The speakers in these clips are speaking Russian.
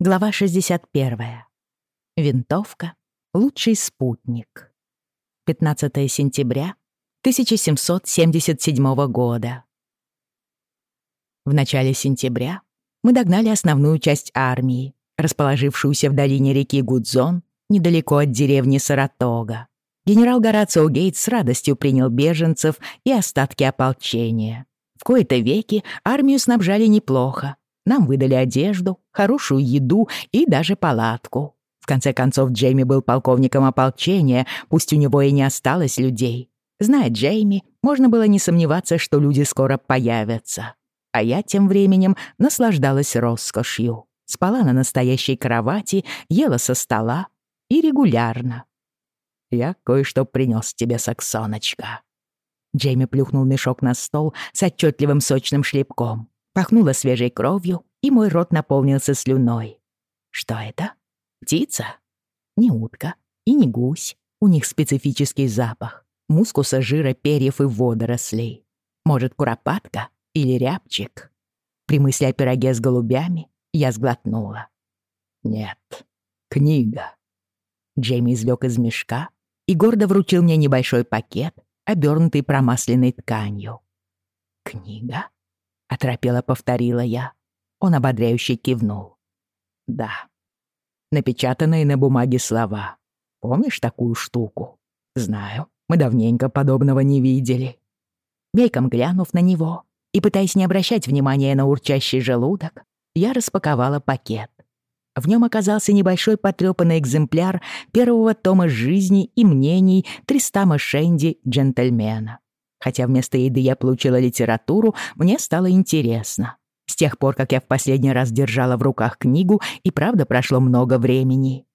Глава 61. Винтовка. Лучший спутник. 15 сентября 1777 года. В начале сентября мы догнали основную часть армии, расположившуюся в долине реки Гудзон, недалеко от деревни Саратога. Генерал Горацио Гейтс с радостью принял беженцев и остатки ополчения. В кои-то веки армию снабжали неплохо, нам выдали одежду, хорошую еду и даже палатку. В конце концов, Джейми был полковником ополчения, пусть у него и не осталось людей. Зная Джейми, можно было не сомневаться, что люди скоро появятся. А я тем временем наслаждалась роскошью. Спала на настоящей кровати, ела со стола и регулярно. «Я кое-что принес тебе, Саксоночка». Джейми плюхнул мешок на стол с отчетливым сочным шлепком. Пахнуло свежей кровью, и мой рот наполнился слюной. Что это? Птица? Не утка и не гусь. У них специфический запах. Мускуса, жира, перьев и водорослей. Может, куропатка или рябчик? При мысли о пироге с голубями я сглотнула. Нет, книга. Джейми извлек из мешка и гордо вручил мне небольшой пакет, обернутый промасленной тканью. «Книга?» — оторопело повторила я. Он ободряюще кивнул. «Да». Напечатанные на бумаге слова. «Помнишь такую штуку?» «Знаю. Мы давненько подобного не видели». Мельком глянув на него и пытаясь не обращать внимания на урчащий желудок, я распаковала пакет. В нем оказался небольшой потрёпанный экземпляр первого тома жизни и мнений Тристама Шенди «Джентльмена». Хотя вместо еды я получила литературу, мне стало интересно. С тех пор, как я в последний раз держала в руках книгу, и правда прошло много времени.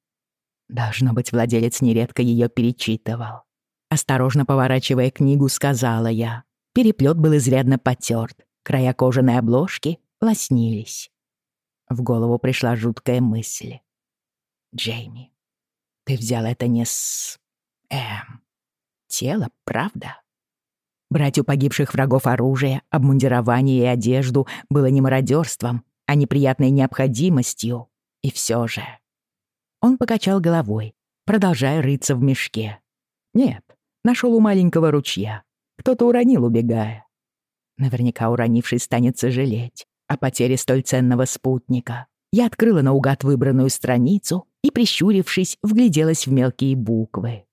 Должно быть, владелец нередко ее перечитывал. Осторожно поворачивая книгу, сказала я. Переплет был изрядно потерт, края кожаной обложки лоснились. В голову пришла жуткая мысль. «Джейми, ты взял это не с... эм... тело, правда?» Брать у погибших врагов оружие, обмундирование и одежду было не мародерством, а неприятной необходимостью. И все же... Он покачал головой, продолжая рыться в мешке. Нет, нашел у маленького ручья. Кто-то уронил, убегая. Наверняка уронивший станет сожалеть о потере столь ценного спутника. Я открыла наугад выбранную страницу и, прищурившись, вгляделась в мелкие буквы.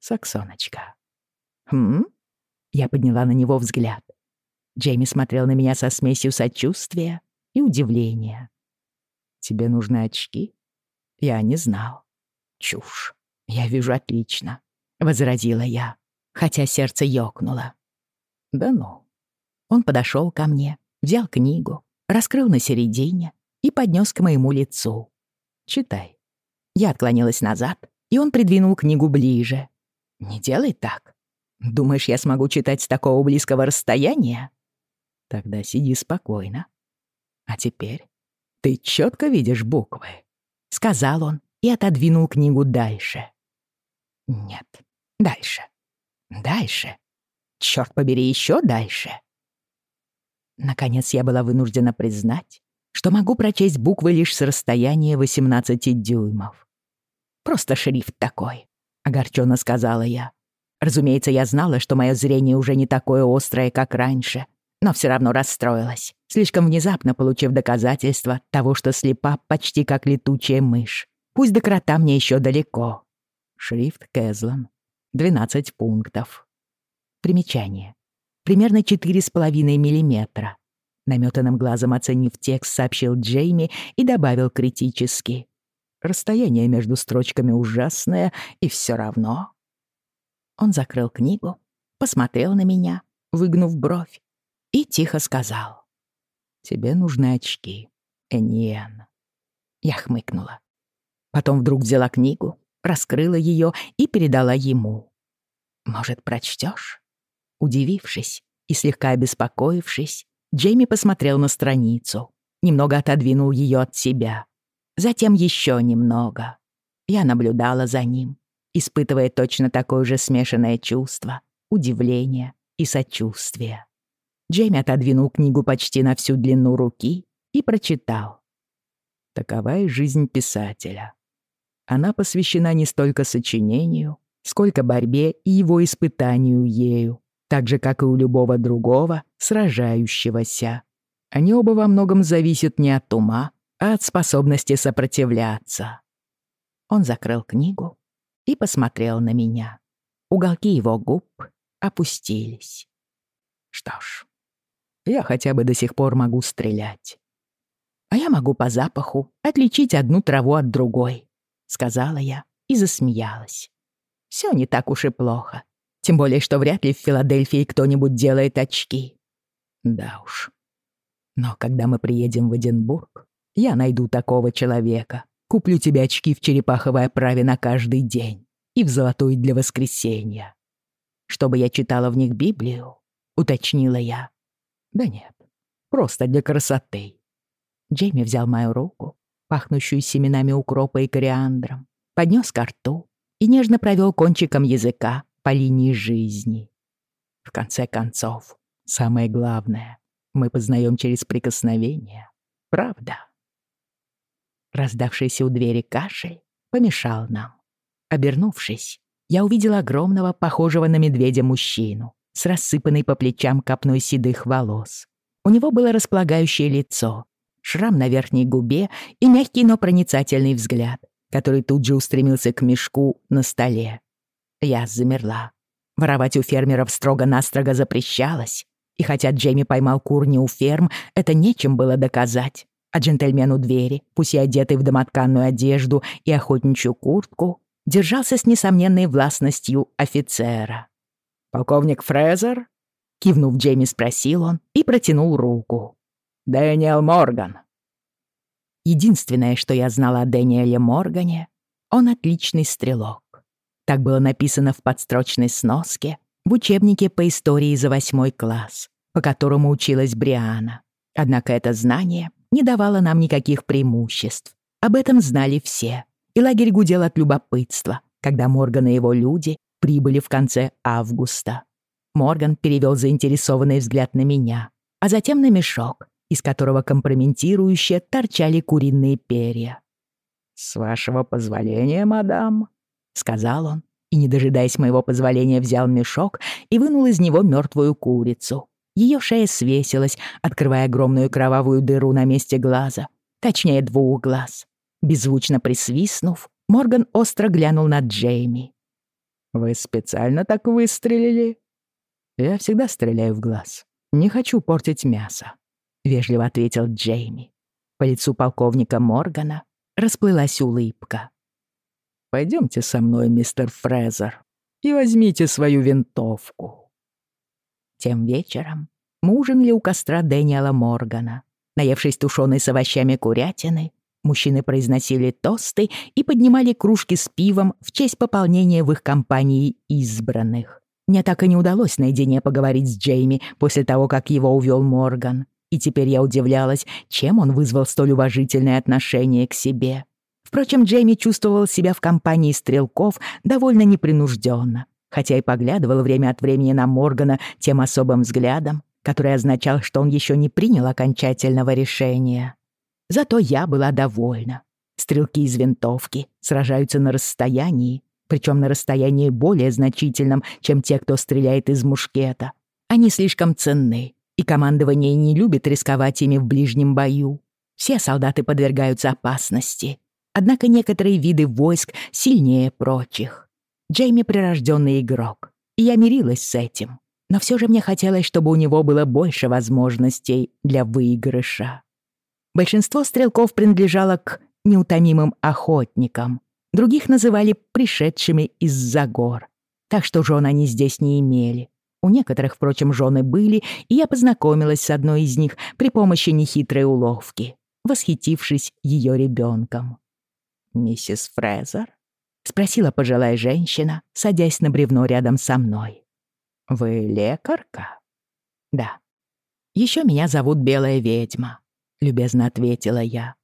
Саксоночка. Хм? Я подняла на него взгляд. Джейми смотрел на меня со смесью сочувствия и удивления. «Тебе нужны очки?» Я не знал. «Чушь. Я вижу отлично», — возразила я, хотя сердце ёкнуло. «Да ну». Он подошел ко мне, взял книгу, раскрыл на середине и поднес к моему лицу. «Читай». Я отклонилась назад, и он придвинул книгу ближе. «Не делай так. Думаешь, я смогу читать с такого близкого расстояния? Тогда сиди спокойно. А теперь ты четко видишь буквы, сказал он и отодвинул книгу дальше. Нет, дальше. Дальше. Черт побери, еще дальше. Наконец я была вынуждена признать, что могу прочесть буквы лишь с расстояния 18 дюймов. «Просто шрифт такой», — огорченно сказала я. Разумеется, я знала, что мое зрение уже не такое острое, как раньше, но все равно расстроилась, слишком внезапно получив доказательство того, что слепа почти как летучая мышь. Пусть до крота мне еще далеко. Шрифт Кэзлан. 12 пунктов. Примечание. Примерно 4,5 миллиметра. Наметанным глазом оценив текст, сообщил Джейми и добавил критически. Расстояние между строчками ужасное, и все равно он закрыл книгу, посмотрел на меня, выгнув бровь, и тихо сказал. «Тебе нужны очки, Эньен». Я хмыкнула. Потом вдруг взяла книгу, раскрыла ее и передала ему. «Может, прочтешь? Удивившись и слегка обеспокоившись, Джейми посмотрел на страницу, немного отодвинул ее от себя. Затем еще немного. Я наблюдала за ним, испытывая точно такое же смешанное чувство, удивление и сочувствие. Джейми отодвинул книгу почти на всю длину руки и прочитал. Такова и жизнь писателя. Она посвящена не столько сочинению, сколько борьбе и его испытанию ею, так же, как и у любого другого, сражающегося. Они оба во многом зависят не от ума, а от способности сопротивляться. Он закрыл книгу и посмотрел на меня. Уголки его губ опустились. Что ж, я хотя бы до сих пор могу стрелять. А я могу по запаху отличить одну траву от другой, сказала я и засмеялась. Все не так уж и плохо. Тем более, что вряд ли в Филадельфии кто-нибудь делает очки. Да уж. Но когда мы приедем в Эдинбург, я найду такого человека. Куплю тебе очки в черепаховой оправе на каждый день и в золотой для воскресенья. Чтобы я читала в них Библию, уточнила я. Да нет, просто для красоты. Джейми взял мою руку, пахнущую семенами укропа и кориандром, поднес ко рту и нежно провел кончиком языка по линии жизни. В конце концов, самое главное, мы познаем через прикосновение. Правда? Раздавшийся у двери кашель помешал нам. Обернувшись, я увидела огромного, похожего на медведя мужчину с рассыпанной по плечам копной седых волос. У него было располагающее лицо, шрам на верхней губе и мягкий, но проницательный взгляд, который тут же устремился к мешку на столе. Я замерла. Воровать у фермеров строго-настрого запрещалось, и хотя Джейми поймал кур не у ферм, это нечем было доказать. А джентльмену двери, пусть и одетый в домотканную одежду и охотничью куртку, держался с несомненной властностью офицера. «Полковник Фрезер?» Кивнув Джейми, спросил он и протянул руку. «Дэниел Морган». Единственное, что я знала о Дэниеле Моргане, он отличный стрелок. Так было написано в подстрочной сноске в учебнике по истории за восьмой класс, по которому училась Бриана. Однако это знание не давало нам никаких преимуществ. Об этом знали все, и лагерь гудел от любопытства, когда Морган и его люди прибыли в конце августа. Морган перевел заинтересованный взгляд на меня, а затем на мешок, из которого компрометирующе торчали куриные перья. «С вашего позволения, мадам», — сказал он, и, не дожидаясь моего позволения, взял мешок и вынул из него мертвую курицу. Ее шея свесилась, открывая огромную кровавую дыру на месте глаза, точнее двух глаз. Беззвучно присвистнув, Морган остро глянул на Джейми. «Вы специально так выстрелили?» «Я всегда стреляю в глаз. Не хочу портить мясо», — вежливо ответил Джейми. По лицу полковника Моргана расплылась улыбка. Пойдемте со мной, мистер Фрезер, и возьмите свою винтовку». Тем вечером мы ужинали у костра Дэниела Моргана. Наевшись тушеной с овощами курятины, мужчины произносили тосты и поднимали кружки с пивом в честь пополнения в их компании избранных. Мне так и не удалось наедине поговорить с Джейми после того, как его увел Морган. И теперь я удивлялась, чем он вызвал столь уважительное отношение к себе. Впрочем, Джейми чувствовал себя в компании стрелков довольно непринужденно, хотя и поглядывал время от времени на Моргана тем особым взглядом, который означал, что он еще не принял окончательного решения. Зато я была довольна. Стрелки из винтовки сражаются на расстоянии, причем на расстоянии более значительном, чем те, кто стреляет из мушкета. Они слишком ценны, и командование не любит рисковать ими в ближнем бою. Все солдаты подвергаются опасности, Однако некоторые виды войск сильнее прочих. Джейми — прирожденный игрок, и я мирилась с этим. Но все же мне хотелось, чтобы у него было больше возможностей для выигрыша. Большинство стрелков принадлежало к неутомимым охотникам. Других называли пришедшими из-за гор. Так что жен они здесь не имели. У некоторых, впрочем, жены были, и я познакомилась с одной из них при помощи нехитрой уловки, восхитившись ее ребенком миссис Фрезер?» — спросила пожилая женщина, садясь на бревно рядом со мной. «Вы лекарка?» «Да». «Еще меня зовут Белая ведьма», — любезно ответила я.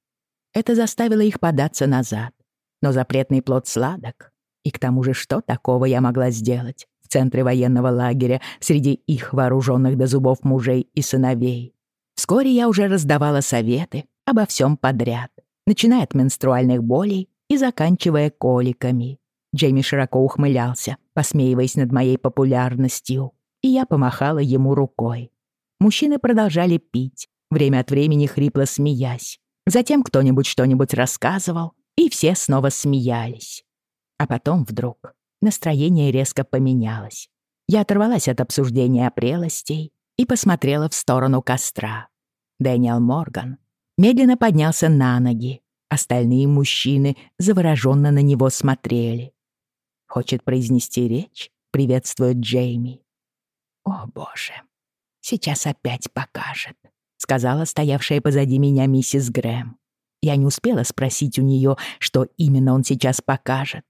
Это заставило их податься назад. Но запретный плод сладок. И к тому же что такого я могла сделать в центре военного лагеря среди их вооруженных до зубов мужей и сыновей? Вскоре я уже раздавала советы обо всем подряд — начиная от менструальных болей и заканчивая коликами. Джейми широко ухмылялся, посмеиваясь над моей популярностью, и я помахала ему рукой. Мужчины продолжали пить, время от времени хрипло смеясь. Затем кто-нибудь что-нибудь рассказывал, и все снова смеялись. А потом вдруг настроение резко поменялось. Я оторвалась от обсуждения прелостей и посмотрела в сторону костра. Дэниел Морган медленно поднялся на ноги. Остальные мужчины завороженно на него смотрели. Хочет произнести речь, приветствует Джейми. «О, боже, сейчас опять покажет», — сказала стоявшая позади меня миссис Грэм. Я не успела спросить у нее, что именно он сейчас покажет.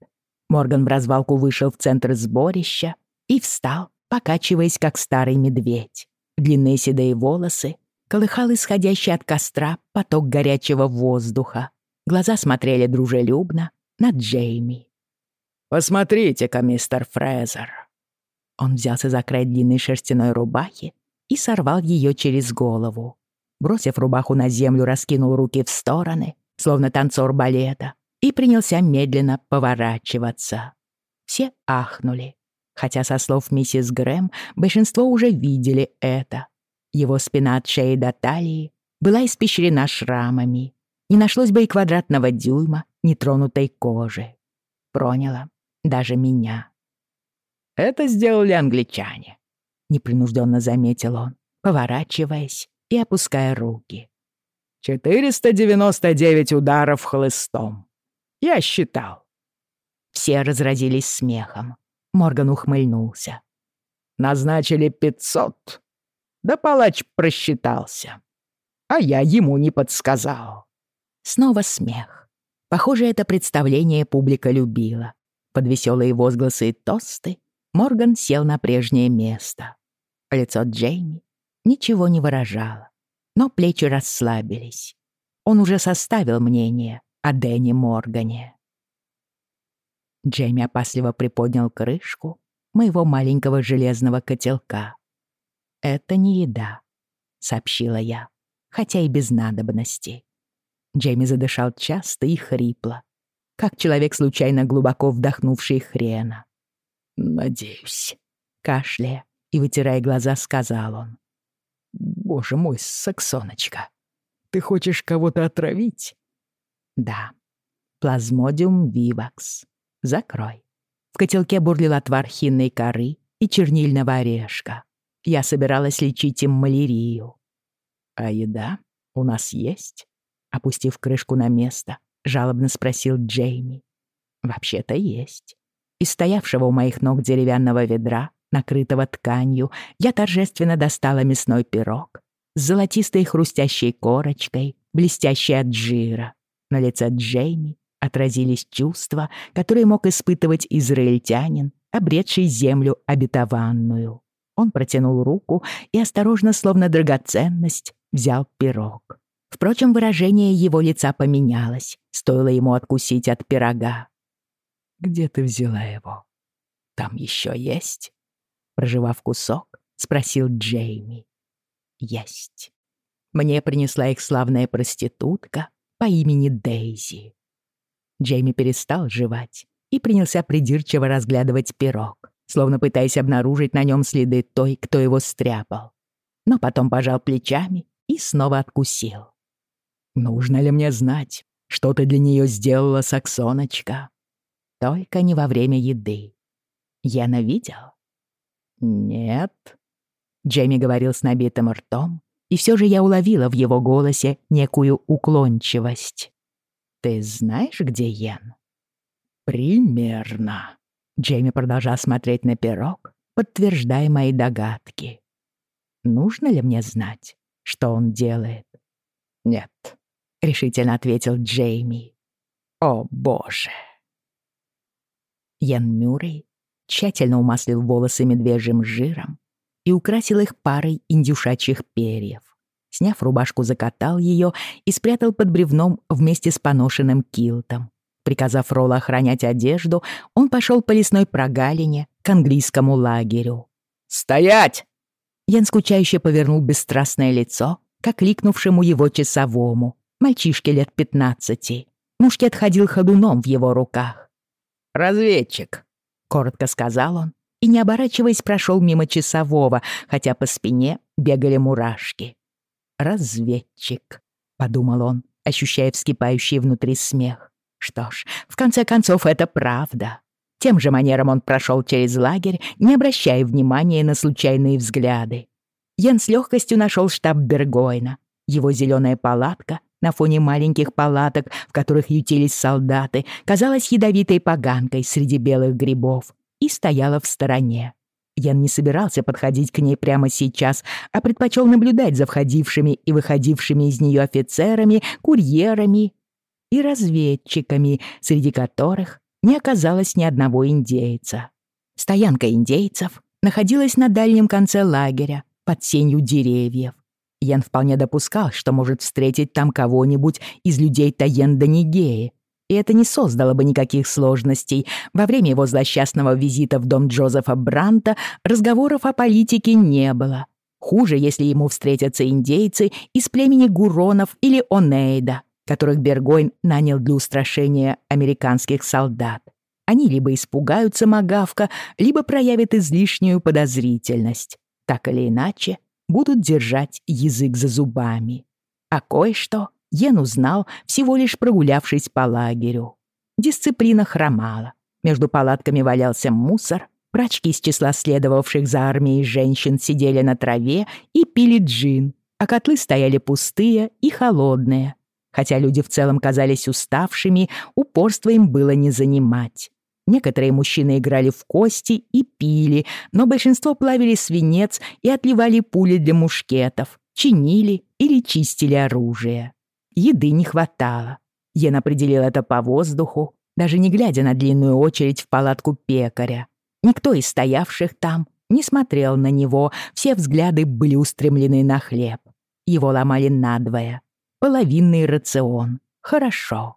Морган в развалку вышел в центр сборища и встал, покачиваясь, как старый медведь. Длинные седые волосы колыхал исходящий от костра поток горячего воздуха. Глаза смотрели дружелюбно на Джейми. «Посмотрите-ка, мистер Фрезер!» Он взялся за край длинной шерстяной рубахи и сорвал ее через голову. Бросив рубаху на землю, раскинул руки в стороны, словно танцор балета, и принялся медленно поворачиваться. Все ахнули, хотя, со слов миссис Грэм, большинство уже видели это. Его спина от шеи до талии была испещрена шрамами. Не нашлось бы и квадратного дюйма нетронутой кожи. Проняло даже меня. «Это сделали англичане», — непринужденно заметил он, поворачиваясь и опуская руки. «499 ударов хлыстом. Я считал». Все разразились смехом. Морган ухмыльнулся. «Назначили пятьсот. Да палач просчитался. А я ему не подсказал». Снова смех. Похоже, это представление публика любила. Под веселые возгласы и тосты Морган сел на прежнее место. Лицо Джейми ничего не выражало, но плечи расслабились. Он уже составил мнение о Дэнни Моргане. Джейми опасливо приподнял крышку моего маленького железного котелка. «Это не еда», — сообщила я, хотя и без надобности. Джейми задышал часто и хрипло, как человек, случайно глубоко вдохнувший хрена. «Надеюсь», — кашляя и вытирая глаза, сказал он. «Боже мой, Саксоночка, ты хочешь кого-то отравить?» «Да. Плазмодиум вивакс. Закрой». В котелке бурлил отвар хинной коры и чернильного орешка. Я собиралась лечить им малярию. «А еда у нас есть?» Опустив крышку на место, жалобно спросил Джейми. «Вообще-то есть». Из стоявшего у моих ног деревянного ведра, накрытого тканью, я торжественно достала мясной пирог с золотистой хрустящей корочкой, блестящей от жира. На лице Джейми отразились чувства, которые мог испытывать израильтянин, обретший землю обетованную. Он протянул руку и осторожно, словно драгоценность, взял пирог. Впрочем, выражение его лица поменялось, стоило ему откусить от пирога. «Где ты взяла его? Там еще есть?» Проживав кусок, спросил Джейми. «Есть. Мне принесла их славная проститутка по имени Дейзи». Джейми перестал жевать и принялся придирчиво разглядывать пирог, словно пытаясь обнаружить на нем следы той, кто его стряпал. Но потом пожал плечами и снова откусил. Нужно ли мне знать, что ты для нее сделала, Саксоночка? Только не во время еды. Яна видел? Нет. Джейми говорил с набитым ртом, и все же я уловила в его голосе некую уклончивость. «Ты знаешь, где Йен?» «Примерно». Джейми продолжал смотреть на пирог, подтверждая мои догадки. «Нужно ли мне знать, что он делает?» «Нет», — решительно ответил Джейми. «О, боже!» Ян Мюррей тщательно умаслил волосы медвежьим жиром и украсил их парой индюшачьих перьев. Сняв рубашку, закатал ее и спрятал под бревном вместе с поношенным килтом. Приказав Ролла охранять одежду, он пошел по лесной прогалине к английскому лагерю. «Стоять!» Ян скучающе повернул бесстрастное лицо к окликнувшему его часовому мальчишке лет пятнадцати. Мушкет ходил ходуном в его руках. «Разведчик», — коротко сказал он, и, не оборачиваясь, прошел мимо часового, хотя по спине бегали мурашки. «Разведчик», — подумал он, ощущая вскипающий внутри смех. «Что ж, в конце концов, это правда». Тем же манером он прошел через лагерь, не обращая внимания на случайные взгляды. Ян с легкостью нашел штаб Бергойна. Его зеленая палатка на фоне маленьких палаток, в которых ютились солдаты, казалась ядовитой поганкой среди белых грибов и стояла в стороне. Ян не собирался подходить к ней прямо сейчас, а предпочел наблюдать за входившими и выходившими из нее офицерами, курьерами и разведчиками, среди которых не оказалось ни одного индейца. Стоянка индейцев находилась на дальнем конце лагеря, под сенью деревьев. Ян вполне допускал, что может встретить там кого-нибудь из людей Таенда-Нигеи, и это не создало бы никаких сложностей. Во время его злосчастного визита в дом Джозефа Бранта разговоров о политике не было. Хуже, если ему встретятся индейцы из племени Гуронов или Онейда, которых Бергойн нанял для устрашения американских солдат. Они либо испугаются Магавка, либо проявят излишнюю подозрительность. Так или иначе, будут держать язык за зубами. А кое-что Йен узнал, всего лишь прогулявшись по лагерю. Дисциплина хромала. Между палатками валялся мусор, прачки из числа следовавших за армией женщин сидели на траве и пили джин, а котлы стояли пустые и холодные. Хотя люди в целом казались уставшими, упорство им было не занимать. Некоторые мужчины играли в кости и пили, но большинство плавили свинец и отливали пули для мушкетов, чинили или чистили оружие. Еды не хватало. Йен определил это по воздуху, даже не глядя на длинную очередь в палатку пекаря. Никто из стоявших там не смотрел на него, все взгляды были устремлены на хлеб. Его ломали надвое. Половинный рацион. Хорошо.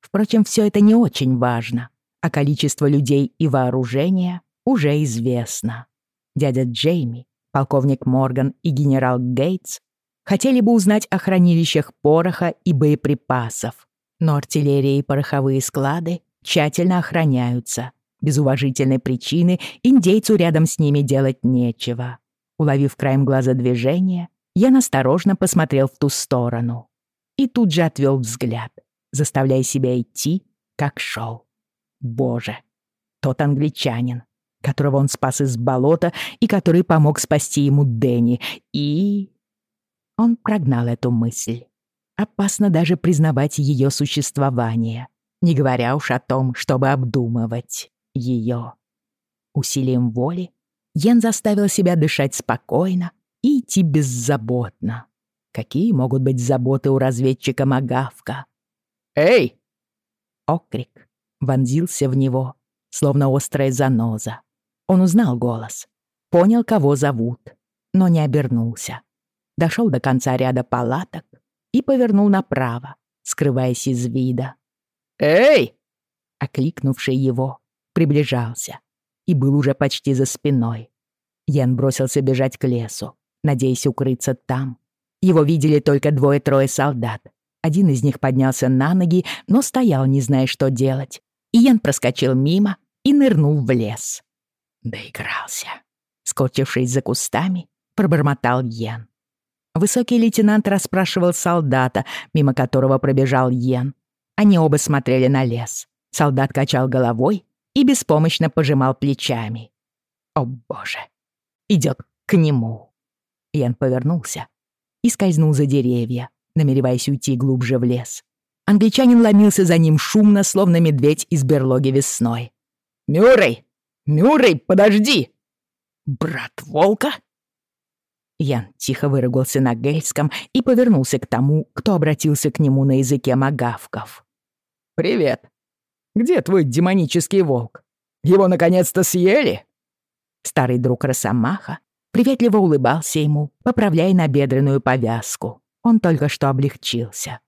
Впрочем, все это не очень важно а количество людей и вооружения уже известно. Дядя Джейми, полковник Морган и генерал Гейтс хотели бы узнать о хранилищах пороха и боеприпасов, но артиллерия и пороховые склады тщательно охраняются. Без уважительной причины индейцу рядом с ними делать нечего. Уловив краем глаза движение, я насторожно посмотрел в ту сторону и тут же отвел взгляд, заставляя себя идти, как шел. Боже, тот англичанин, которого он спас из болота и который помог спасти ему Дэнни. И... Он прогнал эту мысль. Опасно даже признавать ее существование, не говоря уж о том, чтобы обдумывать ее. Усилием воли Йен заставил себя дышать спокойно и идти беззаботно. Какие могут быть заботы у разведчика Магавка? «Эй!» Окрик вонзился в него, словно острая заноза. Он узнал голос, понял, кого зовут, но не обернулся. Дошел до конца ряда палаток и повернул направо, скрываясь из вида. «Эй!» Окликнувший его приближался и был уже почти за спиной. Ян бросился бежать к лесу, надеясь укрыться там. Его видели только двое-трое солдат. Один из них поднялся на ноги, но стоял, не зная, что делать. Иен проскочил мимо и нырнул в лес. Доигрался. Скотившись за кустами, пробормотал Йен. Высокий лейтенант расспрашивал солдата, мимо которого пробежал Йен. Они оба смотрели на лес. Солдат качал головой и беспомощно пожимал плечами. «О, боже! Идет к нему!» Йен повернулся и скользнул за деревья, намереваясь уйти глубже в лес. Англичанин ломился за ним шумно, словно медведь из берлоги весной. «Мюррей! Мюррей, подожди!» «Брат волка?» Ян тихо выругался на гельском и повернулся к тому, кто обратился к нему на языке магавков. «Привет. Где твой демонический волк? Его наконец-то съели?» Старый друг Росомаха приветливо улыбался ему, поправляя набедренную повязку. Он только что облегчился.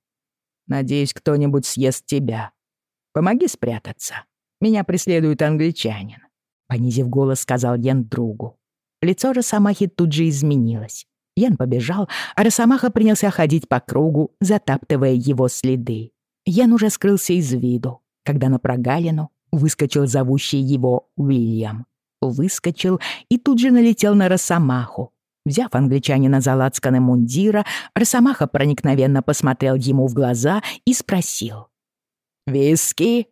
Надеюсь, кто-нибудь съест тебя. Помоги спрятаться. Меня преследует англичанин», — понизив голос, сказал Ян другу. Лицо Росомахи тут же изменилось. Ян побежал, а Росомаха принялся ходить по кругу, затаптывая его следы. Ян уже скрылся из виду, когда на прогалину выскочил зовущий его Уильям. Выскочил и тут же налетел на Росомаху. Взяв англичанина за лацканы мундира, Росомаха проникновенно посмотрел ему в глаза и спросил. «Виски?»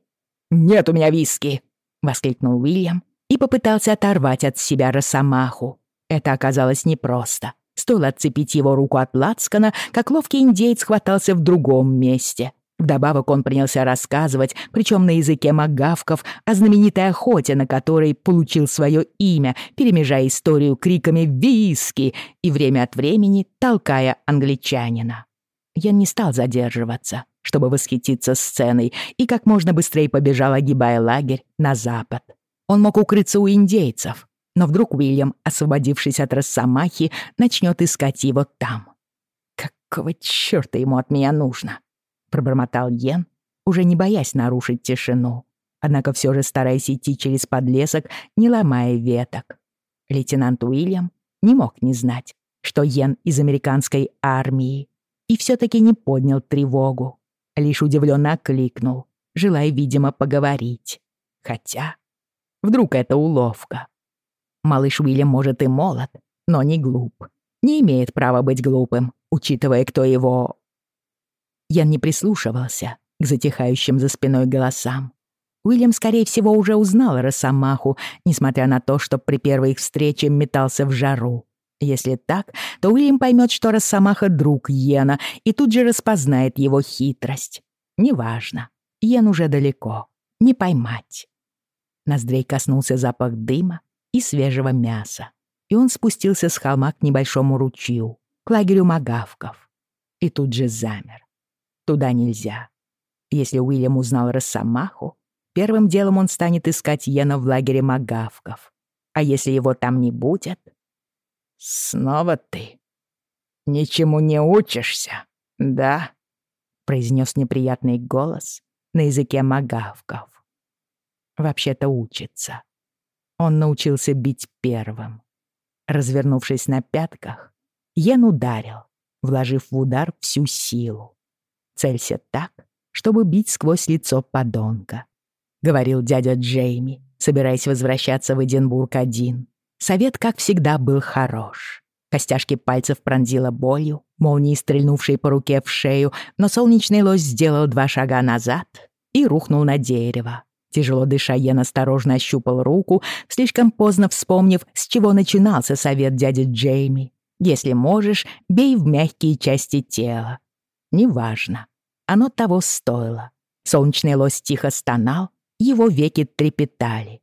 «Нет у меня виски!» — воскликнул Уильям и попытался оторвать от себя Росомаху. Это оказалось непросто. Стоило отцепить его руку от лацкана, как ловкий индейец хватался в другом месте. Вдобавок он принялся рассказывать, причем на языке магавков, о знаменитой охоте, на которой получил свое имя, перемежая историю криками «Виски!» и время от времени толкая англичанина. Я не стал задерживаться, чтобы восхититься сценой, и как можно быстрее побежал, огибая лагерь, на запад. Он мог укрыться у индейцев, но вдруг Уильям, освободившись от Росомахи, начнет искать его там. Какого чёрта ему от меня нужно? Пробормотал Йен, уже не боясь нарушить тишину, однако все же стараясь идти через подлесок, не ломая веток. Лейтенант Уильям не мог не знать, что Йен из американской армии, и все-таки не поднял тревогу, лишь удивленно окликнул, желая, видимо, поговорить. Хотя, вдруг это уловка. Малыш Уильям, может, и молод, но не глуп. Не имеет права быть глупым, учитывая, кто его Ян не прислушивался к затихающим за спиной голосам. Уильям, скорее всего, уже узнал Росомаху, несмотря на то, что при первой их встрече метался в жару. Если так, то Уильям поймет, что Росомаха — друг Йена, и тут же распознает его хитрость. Неважно. Йен уже далеко. Не поймать. Ноздрей коснулся запах дыма и свежего мяса, и он спустился с холма к небольшому ручью, к лагерю магавков. И тут же замер. Туда нельзя. Если Уильям узнал Росомаху, первым делом он станет искать Йена в лагере магавков. А если его там не будет... «Снова ты? Ничему не учишься, да?» произнес неприятный голос на языке магавков. Вообще-то учится. Он научился бить первым. Развернувшись на пятках, Йен ударил, вложив в удар всю силу. Целься так, чтобы бить сквозь лицо подонка», — говорил дядя Джейми, собираясь возвращаться в Эдинбург один. Совет, как всегда, был хорош. Костяшки пальцев пронзила болью, молнией стрельнувшей по руке в шею, но солнечный лось сделал два шага назад и рухнул на дерево. Тяжело дыша, Йен осторожно ощупал руку, слишком поздно вспомнив, с чего начинался совет дяди Джейми. «Если можешь, бей в мягкие части тела. Неважно. Оно того стоило. Солнечный лось тихо стонал, его веки трепетали.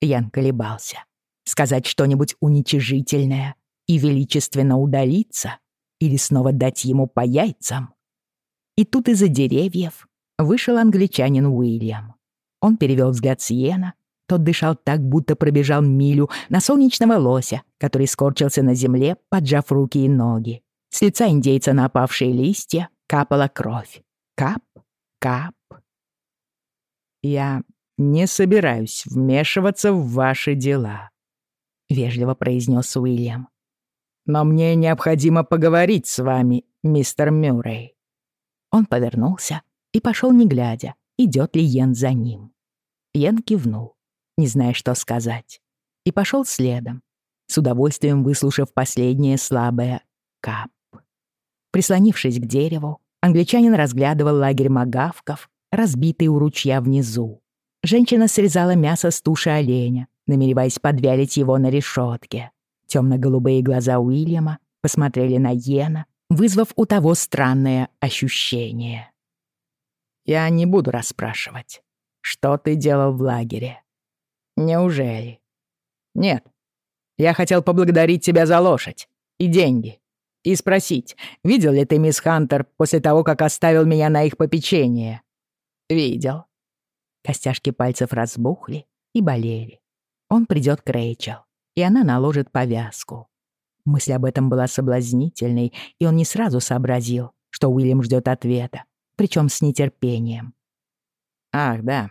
Ян колебался. Сказать что-нибудь уничижительное и величественно удалиться или снова дать ему по яйцам. И тут из-за деревьев вышел англичанин Уильям. Он перевел взгляд с Йена, тот дышал так, будто пробежал милю на солнечного лося, который скорчился на земле, поджав руки и ноги. С лица индейца на опавшие листья капала кровь. Кап, кап. «Я не собираюсь вмешиваться в ваши дела», — вежливо произнес Уильям. «Но мне необходимо поговорить с вами, мистер Мюррей». Он повернулся и пошел не глядя, идет ли Йен за ним. Йен кивнул, не зная, что сказать, и пошел следом, с удовольствием выслушав последнее слабое «кап». Прислонившись к дереву, Англичанин разглядывал лагерь магавков, разбитый у ручья внизу. Женщина срезала мясо с туши оленя, намереваясь подвялить его на решетке. Темно-голубые глаза Уильяма посмотрели на Йена, вызвав у того странное ощущение. «Я не буду расспрашивать, что ты делал в лагере. Неужели?» «Нет. Я хотел поблагодарить тебя за лошадь и деньги и спросить, видел ли ты мисс Хантер после того, как оставил меня на их попечение?» «Видел». Костяшки пальцев разбухли и болели. Он придет к Рэйчел, и она наложит повязку. Мысль об этом была соблазнительной, и он не сразу сообразил, что Уильям ждет ответа, причем с нетерпением. «Ах, да.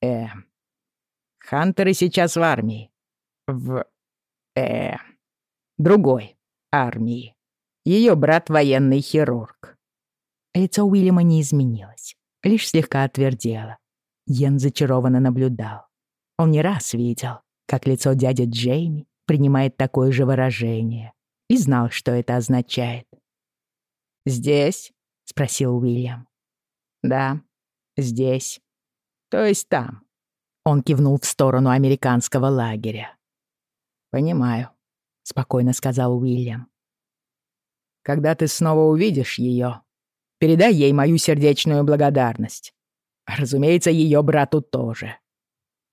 Э. Хантеры сейчас в армии. В... Э. Другой армии. Ее брат военный хирург». Лицо Уильяма не изменилось, лишь слегка отвердело. Йен зачарованно наблюдал. Он не раз видел, как лицо дяди Джейми принимает такое же выражение, и знал, что это означает. «Здесь?» — спросил Уильям. «Да, здесь. То есть там». Он кивнул в сторону американского лагеря. «Понимаю», — спокойно сказал Уильям. «Когда ты снова увидишь ее, передай ей мою сердечную благодарность. Разумеется, ее брату тоже».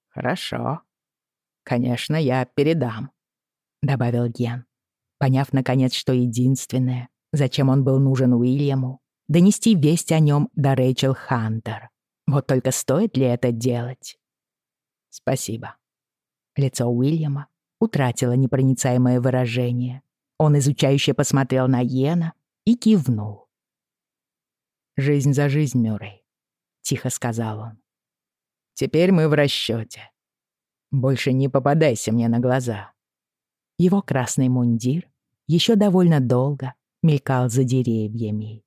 «Хорошо. Конечно, я передам», — добавил Ген, поняв, наконец, что единственное, зачем он был нужен Уильяму, донести весть о нем до Рэйчел Хантер. Вот только стоит ли это делать? «Спасибо». Лицо Уильяма утратило непроницаемое выражение. Он изучающе посмотрел на Йена и кивнул. «Жизнь за жизнь, Мюррей», — тихо сказал он. «Теперь мы в расчете. Больше не попадайся мне на глаза». Его красный мундир еще довольно долго мелькал за деревьями.